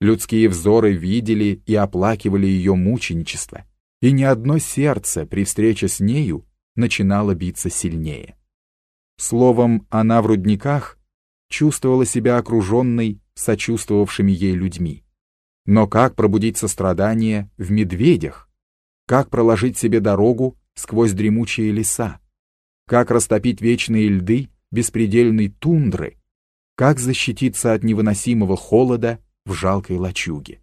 Людские взоры видели и оплакивали ее мученичество, и ни одно сердце при встрече с нею начинало биться сильнее. Словом, она в рудниках чувствовала себя окруженной сочувствовавшими ей людьми. Но как пробудить сострадание в медведях? Как проложить себе дорогу сквозь дремучие леса? Как растопить вечные льды беспредельной тундры? Как защититься от невыносимого холода в жалкой лачуге?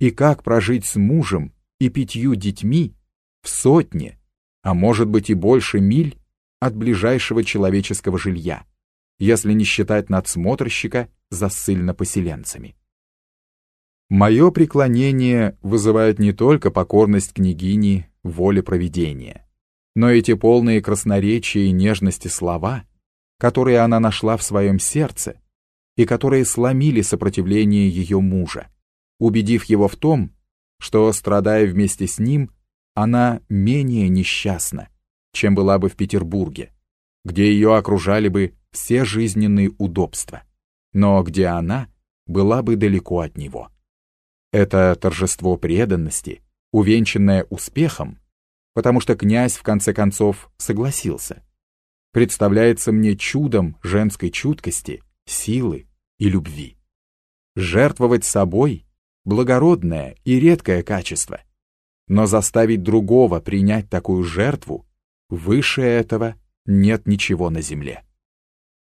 И как прожить с мужем и пятью детьми в сотне, а может быть и больше миль от ближайшего человеческого жилья, если не считать надсмотрщика за ссыльно-поселенцами? Мое преклонение вызывает не только покорность княгини воле провидения, но эти полные красноречия и нежности слова, которые она нашла в своем сердце и которые сломили сопротивление ее мужа, убедив его в том, что, страдая вместе с ним, она менее несчастна, чем была бы в Петербурге, где ее окружали бы все жизненные удобства, но где она была бы далеко от него. Это торжество преданности, увенчанное успехом, потому что князь в конце концов согласился, представляется мне чудом женской чуткости, силы и любви. Жертвовать собой — благородное и редкое качество, но заставить другого принять такую жертву, выше этого нет ничего на земле.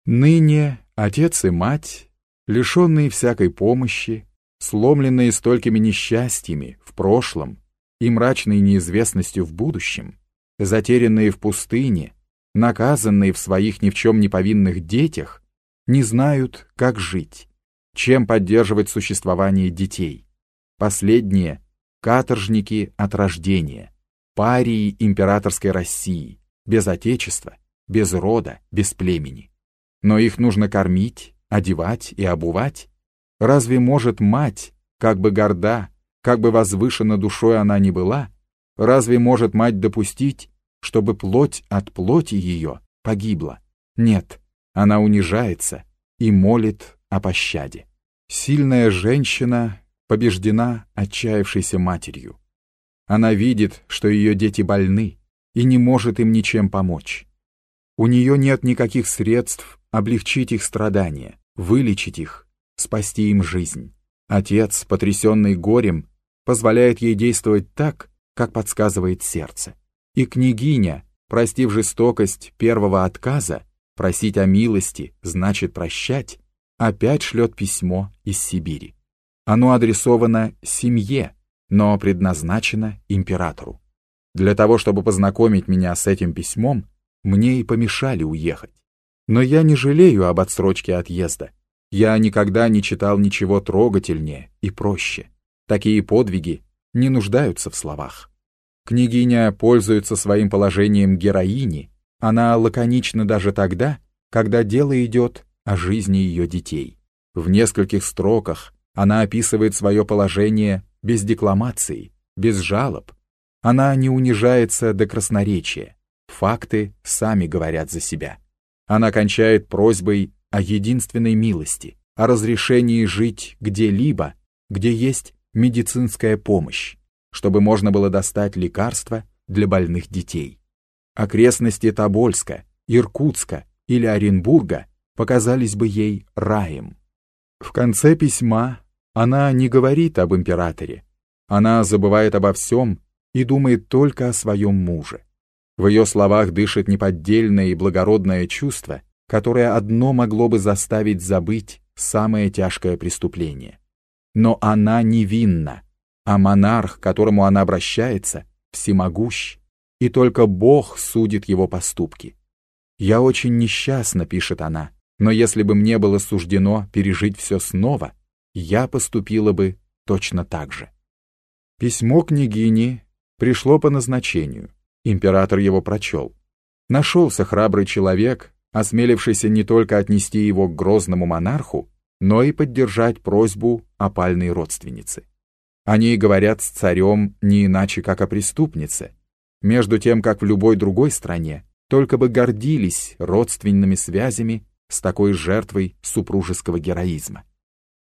Ныне отец и мать, лишенные всякой помощи, сломленные столькими несчастьями в прошлом и мрачной неизвестностью в будущем, затерянные в пустыне, наказанные в своих ни в чем не повинных детях, не знают, как жить, чем поддерживать существование детей. Последние — каторжники от рождения, парии императорской России, без отечества, без рода, без племени. Но их нужно кормить, одевать и обувать, Разве может мать, как бы горда, как бы возвышена душой она ни была, разве может мать допустить, чтобы плоть от плоти ее погибла? Нет, она унижается и молит о пощаде. Сильная женщина побеждена отчаявшейся матерью. Она видит, что ее дети больны и не может им ничем помочь. У нее нет никаких средств облегчить их страдания, вылечить их, спасти им жизнь. Отец, потрясенный горем, позволяет ей действовать так, как подсказывает сердце. И княгиня, простив жестокость первого отказа, просить о милости значит прощать, опять шлет письмо из Сибири. Оно адресовано семье, но предназначено императору. Для того, чтобы познакомить меня с этим письмом, мне и помешали уехать. Но я не жалею об отсрочке отъезда. Я никогда не читал ничего трогательнее и проще. Такие подвиги не нуждаются в словах. Княгиня пользуется своим положением героини, она лаконична даже тогда, когда дело идет о жизни ее детей. В нескольких строках она описывает свое положение без декламации, без жалоб. Она не унижается до красноречия. Факты сами говорят за себя. Она кончает просьбой о единственной милости, о разрешении жить где-либо, где есть медицинская помощь, чтобы можно было достать лекарства для больных детей. Окрестности Тобольска, Иркутска или Оренбурга показались бы ей раем. В конце письма она не говорит об императоре. Она забывает обо всем и думает только о своем муже. В ее словах дышит неподдельное и благородное чувство, которое одно могло бы заставить забыть самое тяжкое преступление. Но она невинна, а монарх, к которому она обращается, всемогущ, и только Бог судит его поступки. «Я очень несчастна», — пишет она, «но если бы мне было суждено пережить все снова, я поступила бы точно так же». Письмо княгини пришло по назначению. Император его прочел. Нашелся храбрый человек, осмелившийся не только отнести его к грозному монарху, но и поддержать просьбу опальной родственницы. Они говорят с царем не иначе, как о преступнице, между тем, как в любой другой стране только бы гордились родственными связями с такой жертвой супружеского героизма.